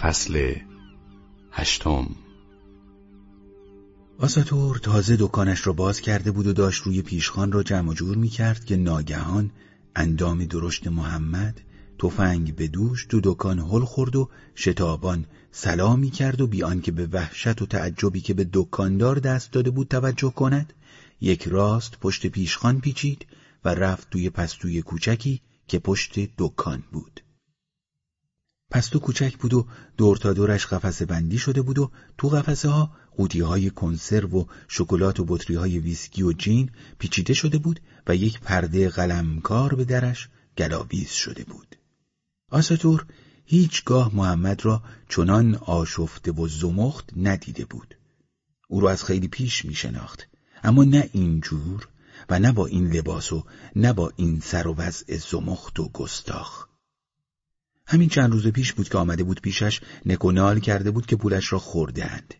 فصل هشتم. آساتور تازه دکانش را باز کرده بود و داشت روی پیشخان را جمع جور می کرد که ناگهان اندام درشت محمد تفنگ به دوش تو دکان هل خورد و شتابان سلام می کرد و بیان که به وحشت و تعجبی که به دکاندار دست داده بود توجه کند یک راست پشت پیشخان پیچید و رفت توی پستوی کوچکی که پشت دکان بود. پستو کوچک بود و دور تا دورش قفسه بندی شده بود و تو قفسه ها قوطی های کنسرو و شکلات و بطری های ویسکی و جین پیچیده شده بود و یک پرده قلمکار به درش گلاویز شده بود. آساتور هیچگاه محمد را چنان آشفته و زمخت ندیده بود. او را از خیلی پیش می شناخت. اما نه اینجور و نه با این لباس و نه با این سر و وضع زمخت و گستاخ. همین چند روز پیش بود که آمده بود پیشش نکنال کرده بود که پولش را خوردهاند.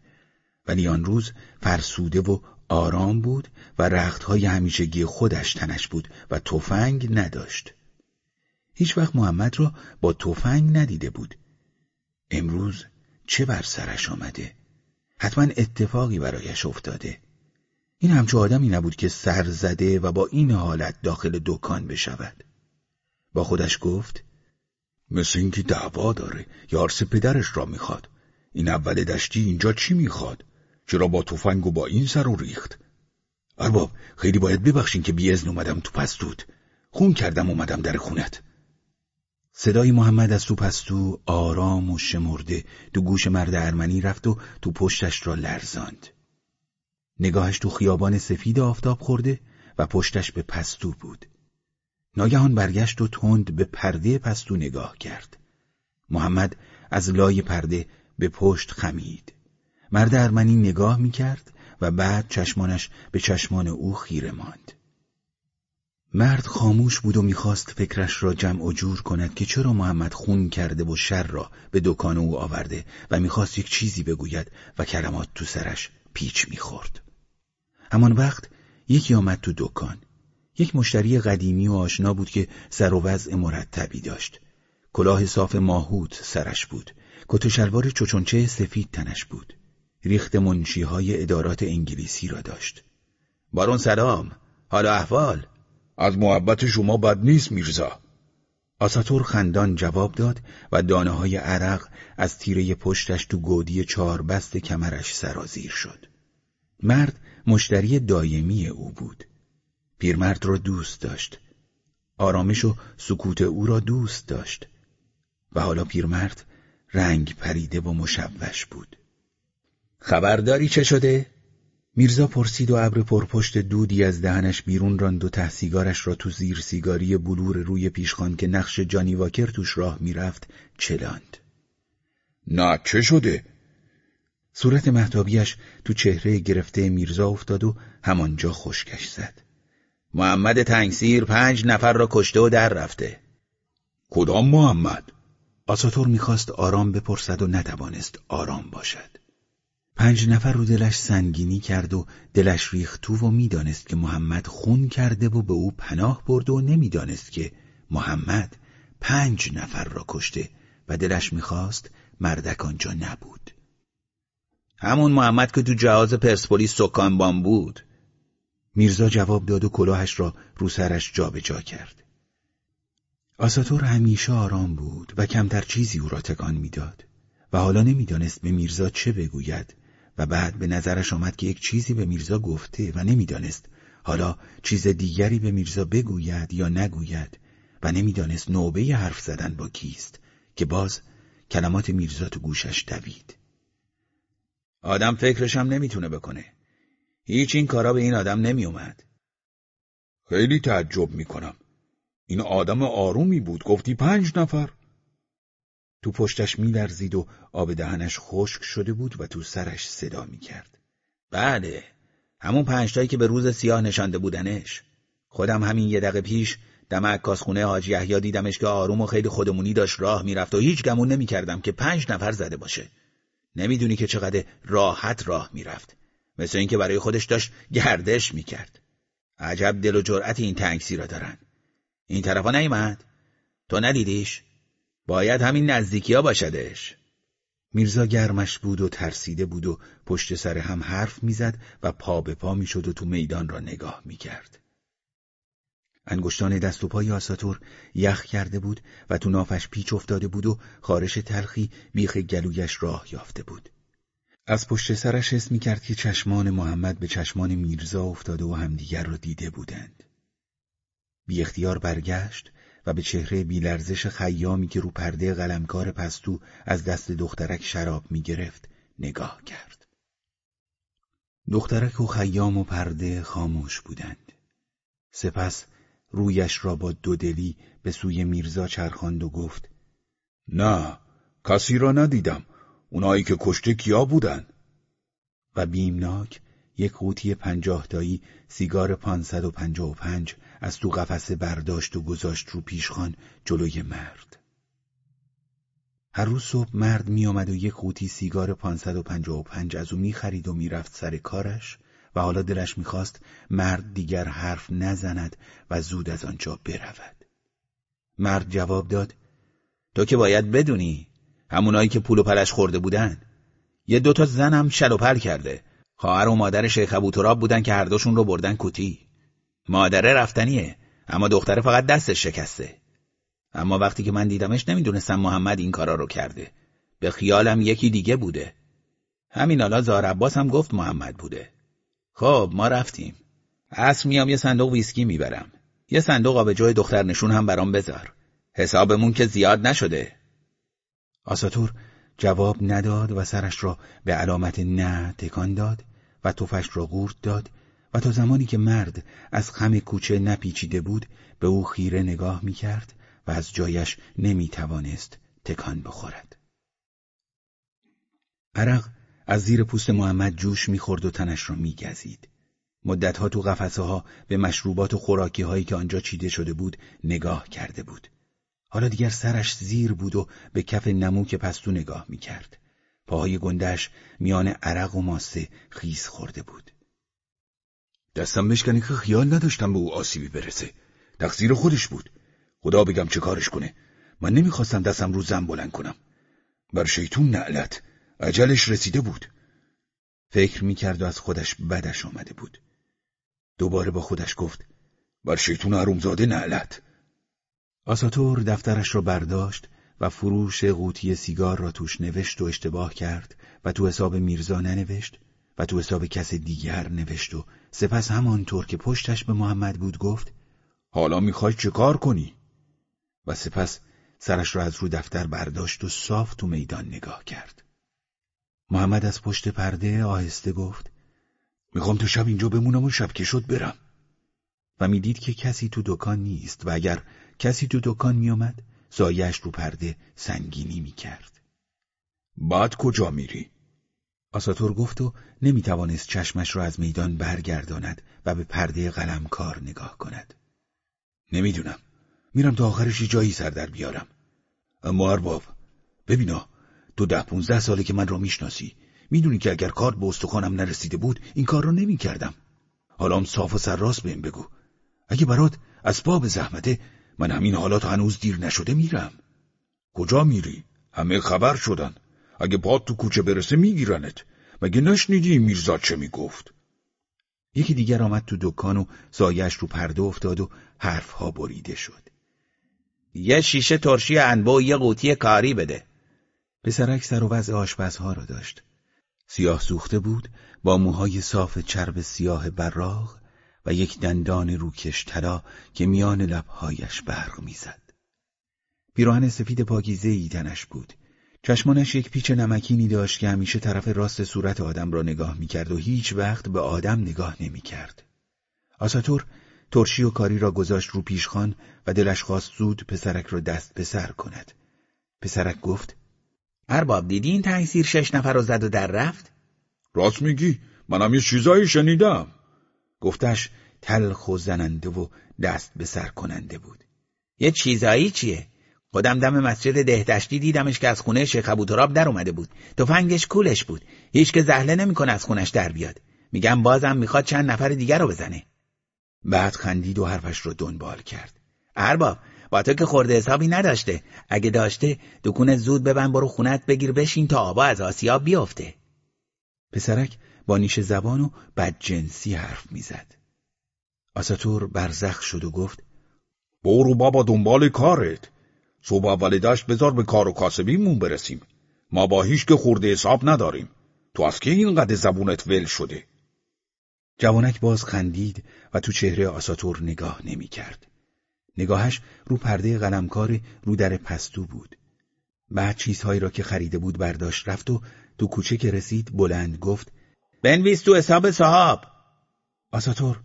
ولی آن روز فرسوده و آرام بود و رختهای همیشگی خودش تنش بود و تفنگ نداشت. هیچ وقت محمد را با تفنگ ندیده بود. امروز چه بر سرش آمده؟ حتما اتفاقی برایش افتاده. این همچو آدمی نبود که سر زده و با این حالت داخل دکان بشود. با خودش گفت مثل اینکه دعوا داره. یارس پدرش را می‌خواد. این اول دشتی اینجا چی می‌خواد؟ چرا با تفنگ و با این سر و ریخت؟ ارباب خیلی باید ببخشین که بی اومدم تو پستود. خون کردم اومدم در خونت. صدای محمد از تو پستو آرام و شمرده تو گوش مرد ارمنی رفت و تو پشتش را لرزاند. نگاهش تو خیابان سفید آفتاب خورده و پشتش به پستو بود. ناگهان برگشت و تند به پرده پستو نگاه کرد محمد از لای پرده به پشت خمید مرد ارمنی نگاه می کرد و بعد چشمانش به چشمان او خیره ماند مرد خاموش بود و می‌خواست فکرش را جمع و جور کند که چرا محمد خون کرده و شر را به دکان او آورده و می‌خواست یک چیزی بگوید و کلمات تو سرش پیچ می‌خورد. همان وقت یکی آمد تو دکان. یک مشتری قدیمی و آشنا بود که سر و وضع مرتبی داشت. کلاه صاف ماهوت سرش بود. کت و شلوار چوچونچه سفید تنش بود. ریخت منشی های ادارات انگلیسی را داشت. بارون سلام. حال احوال. از محبت شما بد نیست میرزا. آساتور خندان جواب داد و دانه های عرق از تیره پشتش تو گودی چهار بست کمرش سرازیر شد. مرد مشتری دایمی او بود. پیرمرد را دوست داشت. آرامش و سکوت او را دوست داشت. و حالا پیرمرد رنگ پریده و مشوش بود. خبرداری چه شده؟ میرزا پرسید و ابر پرپشت دودی از دهنش بیرون راند و تحسیگارش را تو زیر سیگاری بلور روی پیشخان که نقش جانی واکر توش راه می‌رفت چلاند. نه چه شده؟ صورت محتابیش تو چهره گرفته میرزا افتاد و همانجا خشکش زد. محمد تنگسیر پنج نفر را کشته و در رفته. کدام محمد؟ آساتور می‌خواست آرام بپرسد و نتوانست آرام باشد. پنج نفر رو دلش سنگینی کرد و دلش ریخت تو و می‌دانست که محمد خون کرده و به او پناه برد و نمی‌دانست که محمد پنج نفر را کشته و دلش می‌خواست مردک آنجا نبود. همون محمد که تو جهاز پرسپولیس سکان بود. میرزا جواب داد و کلاهش را رو سرش جابجا جا کرد. آساتور همیشه آرام بود و کمتر چیزی او را تکان می‌داد و حالا نمی‌دانست به میرزا چه بگوید و بعد به نظرش آمد که یک چیزی به میرزا گفته و نمی‌دانست حالا چیز دیگری به میرزا بگوید یا نگوید و نمی‌دانست نوبه حرف زدن با کیست که باز کلمات میرزا تو گوشش دوید. آدم فکرشم نمی‌تونه بکنه. هیچ این کارا به این آدم نمی اومد. خیلی تعجب می‌کنم. این آدم آرومی بود گفتی پنج نفر. تو پشتش میلرزید و آب دهنش خشک شده بود و تو سرش صدا می‌کرد. بله همون پنجتایی که به روز سیاه نشانده بودنش. خودم همین یه دقیقه پیش دم عکاسخونه حاج یحیی دیدمش که آروم و خیلی خودمونی داشت راه می‌رفت و هیچ گمون نمی‌کردم که پنج نفر زده باشه. نمی‌دونی که چقدر راحت راه می‌رفت. مثل اینکه برای خودش داشت گردش می‌کرد. عجب دل و جرأت این تنگسی را دارن. این طرفا نیمد تو ندیدیش؟ باید همین نزدیکی ها باشدش. میرزا گرمش بود و ترسیده بود و پشت سر هم حرف می‌زد و پا به پا می‌شد و تو میدان را نگاه می‌کرد. انگشتان دست و پای آساتور یخ کرده بود و تو نافش پیچ افتاده بود و خارش تلخی بیخ گلویش راه یافته بود. از پشت سرش حس می کرد که چشمان محمد به چشمان میرزا افتاده و همدیگر را دیده بودند. بی اختیار برگشت و به چهره بیلرزش خیامی که رو پرده قلمکار پستو از دست دخترک شراب می گرفت نگاه کرد. دخترک و خیام و پرده خاموش بودند. سپس رویش را با دودلی به سوی میرزا چرخاند و گفت نه کسی را ندیدم اونایی که کشته کیا بودن؟ و بیمناک یک قوطی پنجاه تایی سیگار پانصد و پنجاه و پنج از تو قفسه برداشت و گذاشت رو پیشخان جلوی مرد. هر روز صبح مرد می آمد و یک قوطی سیگار پانصد و پنجاه و پنج از او می خرید و می‌رفت سر کارش و حالا دلش می‌خواست مرد دیگر حرف نزند و زود از آنجا برود. مرد جواب داد تو که باید بدونی همونایی که پول و پلش خورده بودن. یه دوتا زنم شل و پل کرده. خواهر و مادر شیخ ابوتراب بودن که هر دوشون رو بردن کوتی. مادره رفتنیه اما دختره فقط دستش شکسته. اما وقتی که من دیدمش نمی‌دونستم محمد این کارا رو کرده. به خیالم یکی دیگه بوده. همین حالا زار هم گفت محمد بوده. خب ما رفتیم. عصر میام یه صندوق ویسکی می‌برم. یه صندوق آبجو دختر نشون هم برام بذار. حسابمون که زیاد نشده. آساتور جواب نداد و سرش را به علامت نه تکان داد و توفش را گورد داد و تا زمانی که مرد از خم کوچه نپیچیده بود به او خیره نگاه می‌کرد و از جایش نمی‌توانست تکان بخورد. عرق از زیر پوست محمد جوش می‌خورد و تنش را میگزید. مدتها تو قفسه ها به مشروبات و خوراکی هایی که آنجا چیده شده بود نگاه کرده بود. حالا دیگر سرش زیر بود و به کف نموک پستو نگاه می‌کرد. پاهای گندش میان عرق و ماسه خیز خورده بود. دستم بشکنی که خیال نداشتم به او آسیبی برسه. تقصیر خودش بود. خدا بگم چه کارش کنه. من نمی‌خواستم دستم رو زن بلند کنم. بر شیطون نعلت. عجلش رسیده بود. فکر می‌کرد و از خودش بدش آمده بود. دوباره با خودش گفت بر شیطون عرومزاده نعلت. آساتور دفترش را برداشت و فروش قوطی سیگار را توش نوشت و اشتباه کرد و تو حساب میرزا ننوشت و تو حساب کس دیگر نوشت و سپس همانطور که پشتش به محمد بود گفت حالا می‌خوای چه کار کنی؟ و سپس سرش را از رو دفتر برداشت و صاف تو میدان نگاه کرد. محمد از پشت پرده آهسته گفت می‌خوام تا شب اینجا بمونم و شب که شد برم. و می‌دید که کسی تو دکان نیست و اگر کسی تو دکان میآمد زایش رو پرده سنگینی می‌کرد. بعد کجا میری؟ آساتور گفت و نمی‌توانست چشمش را از میدان برگرداند و به پرده قلمکار نگاه کند. نمی‌دونم. میرم تا آخرش جایی سر در بیارم. اما ارباب ببینا تو ده پونزده ساله که من را می‌شناسی می‌دونی که اگر کار به استخوانم نرسیده بود این کار را نمی‌کردم. حالا هم صاف و سرراست بهم بگو. اگه برات اسباب زحمته من همین حالات هنوز دیر نشده میرم. کجا میری؟ همه خبر شدن. اگه پاد تو کوچه برسه میگیرنت مگه نشنیدی میرزا چه می‌گفت یکی دیگر آمد تو دکان و سایش رو پرده افتاد و حرفها بریده شد یه شیشه ترشی انبو و یه قوطی کاری بده پسرک سر و وضع آشپزها را داشت سیاه سوخته بود با موهای صاف چرب سیاه براغ و یک دندان روکش طلا که میان لبهایش برق می‌زد. پیراهن سفید پاکیزه ای تنش بود چشمانش یک پیچ نمکینی داشت که همیشه طرف راست صورت آدم را نگاه می‌کرد و هیچ وقت به آدم نگاه نمی‌کرد. آساتور ترشی و کاری را گذاشت رو پیشخان و دلش خواست زود پسرک را دست به سر کند. پسرک گفت ارباب دیدی این تحصیر شش نفر رو زد و در رفت؟ راست میگی منم یه چیزایی شنیدم گفتش تلخ و زننده و دست به سر کننده بود. یه چیزایی چیه؟ خودم دم مسجد دهدشتی دیدمش که از خونه شیخ ابوتراب در اومده بود. تفنگش کولش بود. هیچ که زهله نمی‌کنه از خونش در بیاد. میگم بازم می‌خواد چند نفر دیگر رو بزنه. بعد خندید و حرفش رو دنبال کرد. ارباب با تو که خورده حسابی نداشته. اگه داشته دکون زود ببن برو خونت بگیر بشین تا آبا از آسیا بیفته پسرک با نیش زبان و بدجنسی حرف می‌زد. آساتور برزخ شد و گفت برو بابا دنبال کارت. صبح اول داشت بذار به کار و کاسبیمون برسیم. ما با هیچ که خورده حساب نداریم. تو از که اینقدر زبونت ول شده؟ جوانک باز خندید و تو چهره آساتور نگاه نمی کرد. نگاهش رو پرده قلمکار رو در پستو بود. بعد چیزهایی را که خریده بود برداشت رفت و تو کوچه که رسید بلند گفت بنویس تو حساب صاحب. آساتور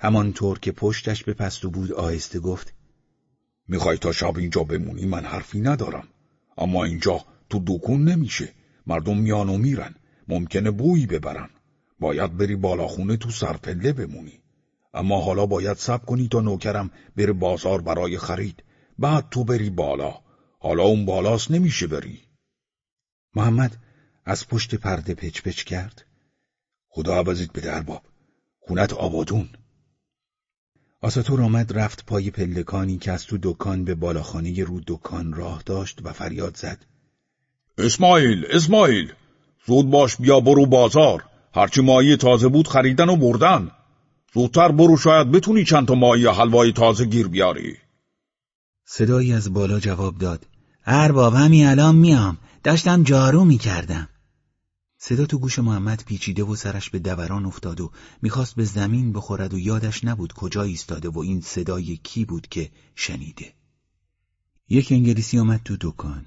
همانطور که پشتش به پستو بود آهسته گفت می‌خوای تا شب اینجا بمونی من حرفی ندارم. اما اینجا تو دکون نمیشه. مردم میان و میرن. ممکنه بویی ببرن. باید بری بالاخونه تو سرپله بمونی. اما حالا باید سب کنی تا نوکرم بره بازار برای خرید. بعد تو بری بالا. حالا اون بالاست نمیشه بری. محمد از پشت پرده پچ پچ کرد. خدا عوضیت به درباب خونت آبادون. آساتور آمد رفت پای پلکانی که از تو دکان به بالاخانه رو دکان راه داشت و فریاد زد. اسماعیل اسماعیل زود باش بیا برو بازار. هرچی مایی تازه بود خریدن و بردن. زودتر برو شاید بتونی چند تا مایی حلوای تازه گیر بیاری. صدایی از بالا جواب داد. ارباب همین الان میام. داشتم جارو می‌کردم. صدا تو گوش محمد پیچیده و سرش به دوران افتاد و می‌خواست به زمین بخورد و یادش نبود کجا ایستاده و این صدای کی بود که شنیده یک انگلیسی آمد تو دکان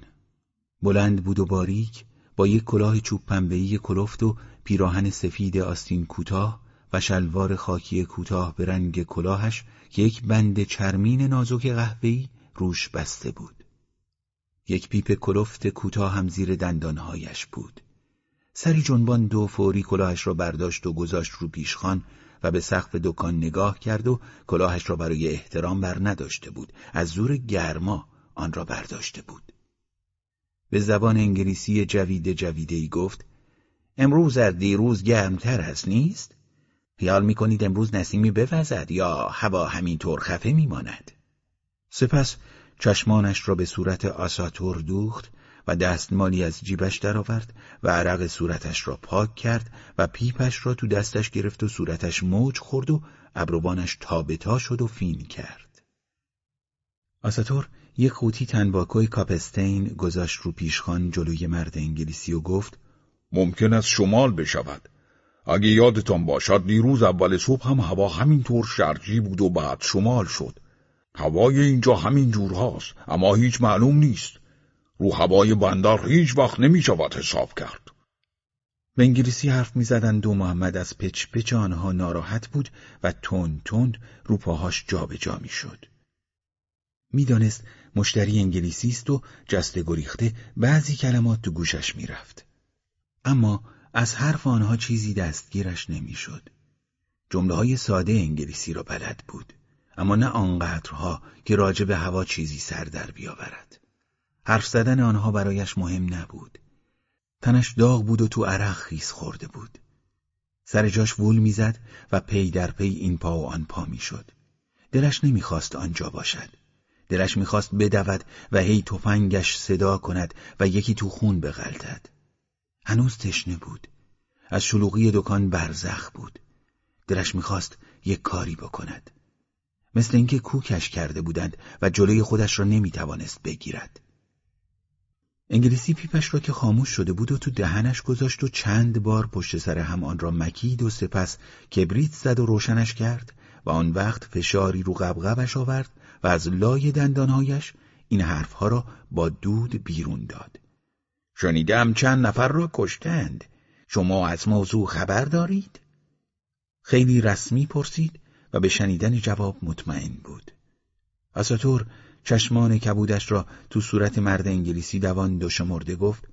بلند بود و باریک با یک کلاه چوب پنبه‌ای کلفت و پیراهن سفید آستین کوتاه و شلوار خاکی کوتاه به رنگ کلاهش که یک بند چرمین نازک قهوه‌ای روش بسته بود. یک پیپ کلفت کوتاه هم زیر دندانهایش بود. سری جنبان دو فوری کلاهش را برداشت و گذاشت رو پیشخان و به سقف دکان نگاه کرد و کلاهش را برای احترام بر نداشته بود. از زور گرما آن را برداشته بود. به زبان انگلیسی جویده جویده ای گفت امروز از دیروز گرمتر است نیست؟ خیال می‌کنید امروز نسیمی بوزد یا هوا همینطور خفه میماند؟ سپس چشمانش را به صورت آساتور دوخت و دستمالی از جیبش درآورد و عرق صورتش را پاک کرد و پیپش را تو دستش گرفت و صورتش موج خورد و ابروانش تابتا شد و فین کرد. آساتور یک قوطی تنباکوی کاپستین گذاشت رو پیشخان جلوی مرد انگلیسی و گفت ممکن است شمال بشود. اگه یادتان باشد دیروز اول صبح هم هوا همینطور شرجی بود و بعد شمال شد. هوای اینجا همین جور هاست اما هیچ معلوم نیست. رو هوای بندر هیچ وقت نمی شود حساب کرد به انگلیسی حرف می زدند و محمد از پچ پچ آنها ناراحت بود و تند تند رو پاهاش جابجا می شد. می‌دانست مشتری انگلیسی است و جسته گریخته بعضی کلمات تو گوشش می‌رفت. اما از حرف آنها چیزی دستگیرش نمی‌شد. جمله های ساده انگلیسی را بلد بود اما نه آنقدرها که راجع به هوا چیزی سر در بیاورد. حرف زدن آنها برایش مهم نبود. تنش داغ بود و تو عرق خیس خورده بود. سر جاش وول می‌زد و پی در پی این پا و آن پا می‌شد. دلش نمی‌خواست آنجا باشد. دلش می‌خواست بدود و هی تفنگش صدا کند و یکی تو خون بغلتد. هنوز تشنه بود. از شلوغی دکان برزخ بود. دلش می‌خواست یک کاری بکند. مثل اینکه کوکش کرده بودند و جلوی خودش را نمی‌توانست بگیرد. انگلیسی پیپش را که خاموش شده بود و تو دهنش گذاشت و چند بار پشت سر هم آن را مکید و سپس کبریت زد و روشنش کرد و آن وقت فشاری رو قبقبش آورد و از لای دندانهایش این حرفها را با دود بیرون داد. شنیدم چند نفر را کشتند. شما از موضوع خبر دارید؟ خیلی رسمی پرسید و به شنیدن جواب مطمئن بود. اساتور چشمان کبودش را تو صورت مرد انگلیسی دوان دو شمرده گفت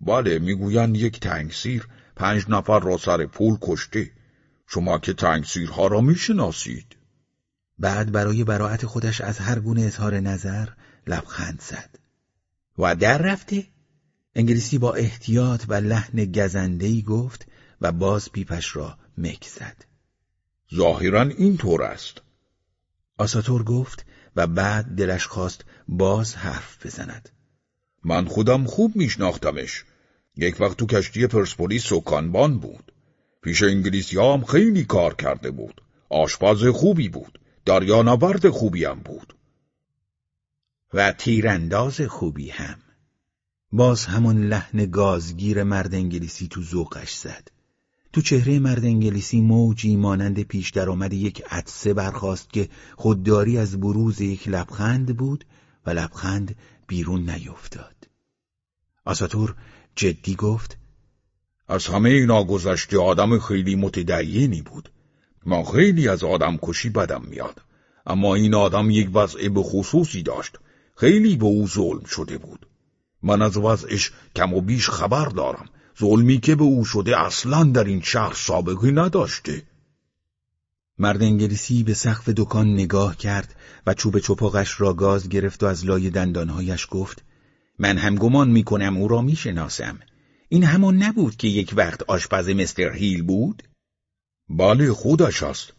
بله می‌گویند یک تنگسیر پنج نفر را سر پول کشته. شما که تنگسیرها را می‌شناسید. بعد برای براعت خودش از هر گونه اظهار نظر لبخند زد. و در رفته؟ انگلیسی با احتیاط و لحن گزندهی گفت و باز پیپش را مک زد. ظاهرا این طور است. آساتور گفت و بعد دلش خواست باز حرف بزند. من خودم خوب میشناختمش. یک وقت تو کشتی پرسپولیس سکانبان بود. پیش انگلیسی هم خیلی کار کرده بود. آشپز خوبی بود. دریانورد خوبی هم بود. و تیرانداز خوبی هم. باز همون لحن گازگیر مرد انگلیسی تو ذوقش زد. تو چهره مرد انگلیسی موجی مانند پیش درآمد یک عدسه برخاست که خودداری از بروز یک لبخند بود و لبخند بیرون نیفتاد. آساتور جدی گفت از همه اینا گذشته آدم خیلی متدینی بود. ما خیلی از آدم کشی بدم میاد. اما این آدم یک وضع به خصوصی داشت. خیلی به او ظلم شده بود. من از وضعش کم و بیش خبر دارم. ظلمی که به او شده اصلا در این شهر سابقی نداشته. مرد انگلیسی به سقف دکان نگاه کرد و چوب چپاقش را گاز گرفت و از لای دندانهایش گفت من هم گمان می‌کنم او را می‌شناسم. این همان نبود که یک وقت آشپز مستر هیل بود؟ بله خودش است.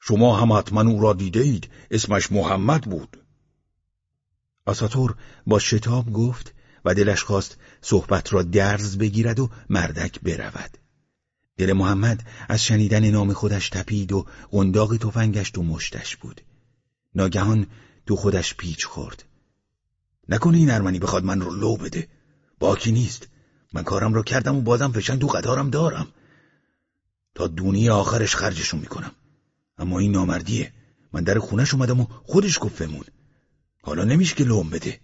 شما هم حتما او را دیده اید. اسمش محمد بود. آساتور با شتاب گفت و دلش خواست صحبت را درز بگیرد و مردک برود. دل محمد از شنیدن نام خودش تپید و قنداق تفنگش تو مشتش بود. ناگهان تو خودش پیچ خورد. نکنه این ارمنی بخواد من رو لو بده. باکی نیست. من کارم رو کردم و بازم فشنگ تو قطارم دارم. تا دونی آخرش خرجشون می‌کنم. اما این نامردیه. من در خونش اومدم و خودش گفت فمون حالا نمیشه که لوم بده.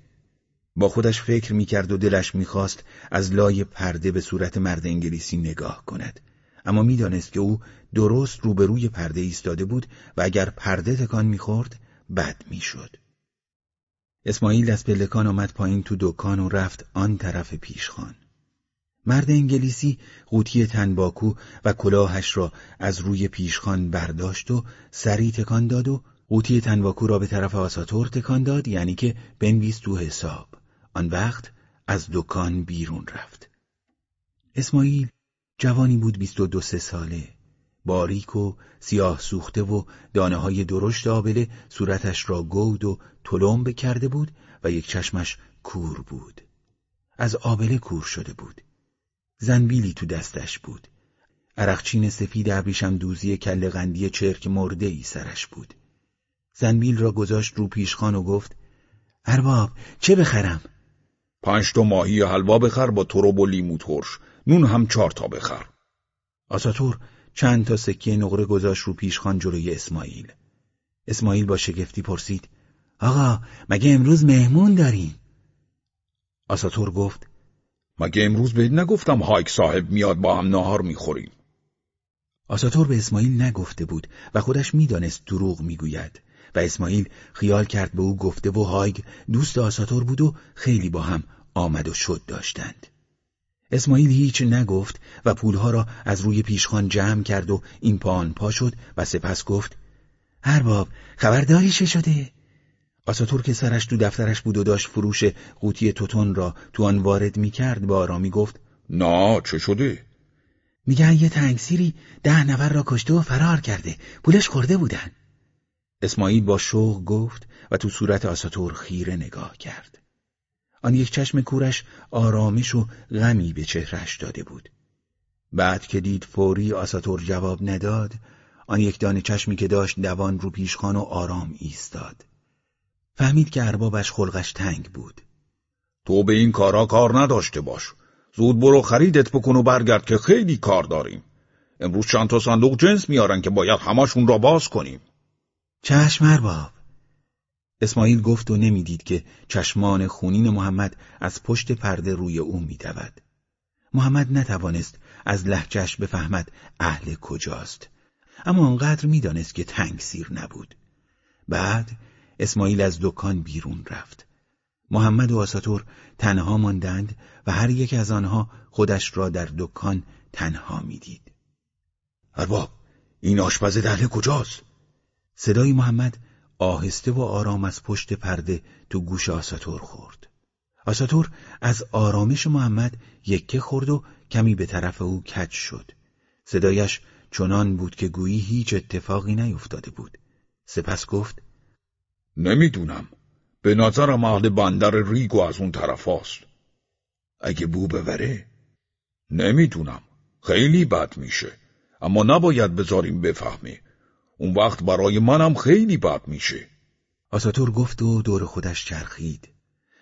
با خودش فکر می‌کرد و دلش می‌خواست از لای پرده به صورت مرد انگلیسی نگاه کند. اما می‌دانست که او درست روبروی پرده ایستاده بود و اگر پرده تکان می‌خورد بد می‌شد. اسماعیل از پلکان آمد پایین تو دکان و رفت آن طرف پیشخان. مرد انگلیسی قوطی تنباکو و کلاهش را از روی پیشخان برداشت و سری تکان داد و قوطی تنباکو را به طرف آساتور تکان داد یعنی که بنویس تو حساب. آن وقت از دکان بیرون رفت. اسماعیل جوانی بود بیست و دو سه ساله. باریک و سیاه سوخته و دانه های درشت آبله صورتش را گود و تلمب کرده بود و یک چشمش کور بود. از آبله کور شده بود. زنبیلی تو دستش بود. عرقچین سفید ابریشم دوزی کل قندی چرک مرده ای سرش بود. زنبیل را گذاشت رو پیشخان و گفت ارباب چه بخرم؟ پنج تا ماهی حلوا بخر با تروب و لیمو ترش. نون هم چهار تا بخر. آساتور چند تا سکه نقره گذاشت رو پیشخان جلوی اسماعیل. اسماعیل با شگفتی پرسید آقا مگه امروز مهمون داریم؟ آساتور گفت مگه امروز بهت نگفتم هایک صاحب میاد با هم ناهار می‌خوریم؟ آساتور به اسماعیل نگفته بود و خودش می‌دانست دروغ می‌گوید. و اسماعیل خیال کرد به او گفته و هایگ دوست آساتور بود و خیلی با هم آمد و شد داشتند اسماعیل هیچ نگفت و پولها را از روی پیشخان جمع کرد و این پان پا شد و سپس گفت ارباب خبرداری چه شده؟ آساتور که سرش تو دفترش بود و داشت فروش قوطی توتون را تو آن وارد می کرد با آرامی گفت نه چه شده؟ میگن یه تنگسیری ده نفر را کشته و فرار کرده پولش خورده بودن اسماعیل با شوق گفت و تو صورت آساتور خیره نگاه کرد. آن یک چشم کورش آرامش و غمی به چهرش داده بود. بعد که دید فوری آساتور جواب نداد آن یک دانه چشمی که داشت دوان رو پیشخان و آرام ایستاد. فهمید که اربابش خلقش تنگ بود. تو به این کارا کار نداشته باش. زود برو خریدت بکن و برگرد که خیلی کار داریم. امروز چند تا صندوق جنس میارن که باید همشون را باز کنیم. چشم ارباب اسماعیل گفت و نمی‌دید که چشمان خونین محمد از پشت پرده روی او میدود. محمد نتوانست از لحجش بفهمد اهل کجاست اما آنقدر می‌دانست که تنگ سیر نبود بعد اسماعیل از دکان بیرون رفت محمد و آساتور تنها ماندند و هر یک از آنها خودش را در دکان تنها می‌دید. ارباب این آشپز دهله کجاست؟ صدای محمد آهسته و آرام از پشت پرده تو گوش آساتور خورد. آساتور از آرامش محمد یکه خورد و کمی به طرف او کج شد. صدایش چنان بود که گویی هیچ اتفاقی نیفتاده بود. سپس گفت نمی‌دونم به نظرم اهل بندر ریگو از اون طرف هست. اگه بو ببره نمی‌دونم خیلی بد میشه اما نباید بذاریم بفهمه اون وقت برای منم خیلی بد میشه. آساتور گفت و دور خودش چرخید.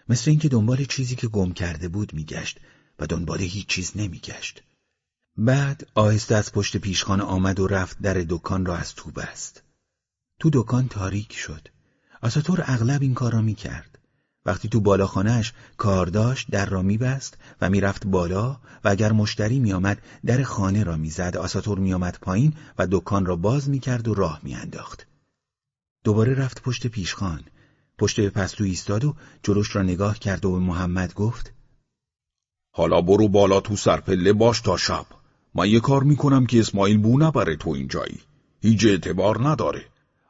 مثل اینکه دنبال چیزی که گم کرده بود میگشت و دنبال هیچ چیز نمیگشت. بعد آهسته از پشت پیشخانه آمد و رفت در دکان را از تو بست. تو دکان تاریک شد. آساتور اغلب این کار را می‌کرد. وقتی تو بالاخانهش کار داشت در را میبست و می‌رفت بالا و اگر مشتری میآمد در خانه را می‌زد. آساتور میآمد پایین و دکان را باز می‌کرد و راه میانداخت. دوباره رفت پشت پیشخان. پشت به پستو ایستاد و جلوش را نگاه کرد و به محمد گفت حالا برو بالا تو سرپله باش تا شب. من یه کار می‌کنم که اسماعیل بو نبره تو اینجایی. هیچ اعتبار نداره.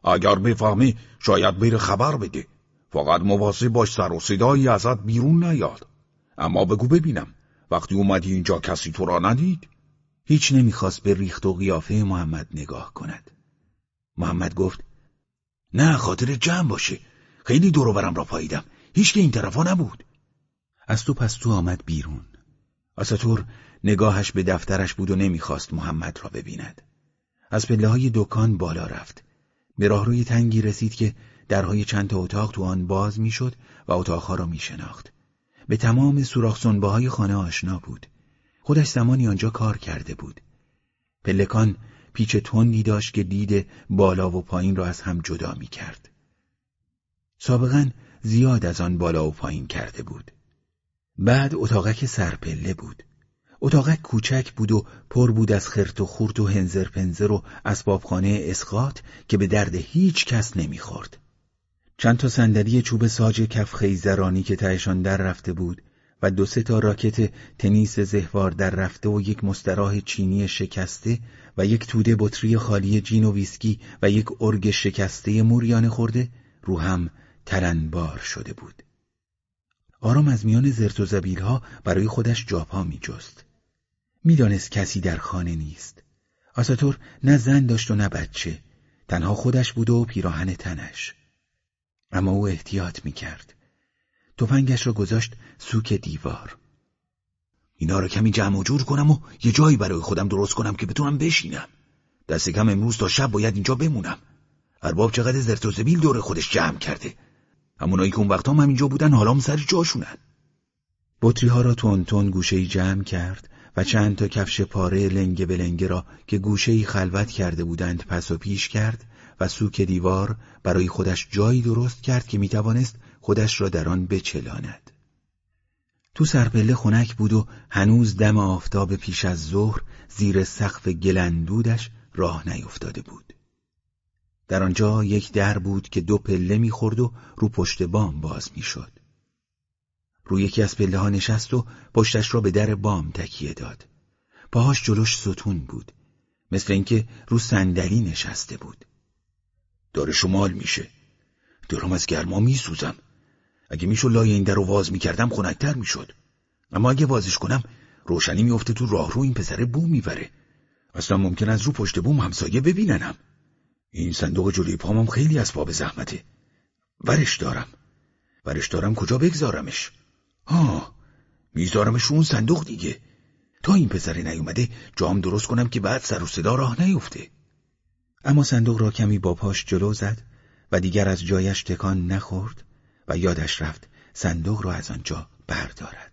اگر بفهمه شاید بره خبر بده. فقط مواظب باش سر و صدایی ازت بیرون نیاد. اما بگو ببینم وقتی اومدی اینجا کسی تو را ندید؟ هیچ نمی‌خواست به ریخت و قیافه محمد نگاه کند. محمد گفت نه خاطر جمع باشه. خیلی دور را پاییدم. هیچ که این طرفا نبود. از تو پس تو آمد بیرون. آساتور نگاهش به دفترش بود و نمی‌خواست محمد را ببیند. از پله های دکان بالا رفت. به راهروی تنگی رسید که درهای چند تا اتاق تو آن باز می‌شد و اتاقها را میشناخت به تمام سوراخ های خانه آشنا بود خودش زمانی آنجا کار کرده بود پلکان پیچ تندی داشت که دید بالا و پایین را از هم جدا می کرد. سابقا زیاد از آن بالا و پایین کرده بود. بعد اتاقک سرپله بود. اتاقک کوچک بود و پر بود از خرت و خورت و هنزر پنزر و اسبابخانه اسقاط که به درد هیچ کس نمی‌خورد. چند تا صندلی چوب ساج کف خیزرانی که تهشان در رفته بود و دو سه تا راکت تنیس زهوار در رفته و یک مستراح چینی شکسته و یک توده بطری خالی جین و ویسکی و یک ارگ شکسته موریانه خورده رو هم تلنبار شده بود. آرام از میان زرت و زبیل ها برای خودش جاپا می جست. می‌دانست کسی در خانه نیست. آساتور نه زن داشت و نه بچه. تنها خودش بود و پیراهن تنش. اما او احتیاط می کرد. تفنگش را گذاشت سوک دیوار. اینا رو کمی جمع و جور کنم و یه جایی برای خودم درست کنم که بتونم بشینم. دست کم امروز تا شب باید اینجا بمونم. ارباب چقدر زرت و زبیل دور خودش جمع کرده. همونایی که اون وقتا هم اینجا بودن حالا هم سر جاشونن. بطری ها را تون تون گوشه جمع کرد و چند تا کفش پاره لنگه به را که گوشه خلوت کرده بودند پس و پیش کرد و سوک دیوار برای خودش جایی درست کرد که می‌توانست خودش را در آن بچلاند. تو سرپله خنک بود و هنوز دم آفتاب پیش از ظهر زیر سقف گلندودش راه نیفتاده بود. در آنجا یک در بود که دو پله می‌خورد و رو پشت بام باز می‌شد. روی یکی از پله ها نشست و پشتش را به در بام تکیه داد. پاهاش جلوش ستون بود. مثل اینکه رو صندلی نشسته بود. داره شمال میشه. دارم از گرما میسوزم. اگه میشو لای این در رو واز می‌کردم خنکتر می‌شد. اما اگه وازش کنم روشنی میفته تو راه رو این پسر بو می‌بره. اصلا ممکن از رو پشت بوم همسایه ببیننم. این صندوق جلوی پامم خیلی اسباب زحمته. ورش دارم. ورش دارم کجا بگذارمش؟ ها میذارمش اون صندوق دیگه. تا این پسر نیومده جام درست کنم که بعد سر و صدا راه نیفته. اما صندوق را کمی با پاش جلو زد و دیگر از جایش تکان نخورد و یادش رفت صندوق را از آنجا بردارد.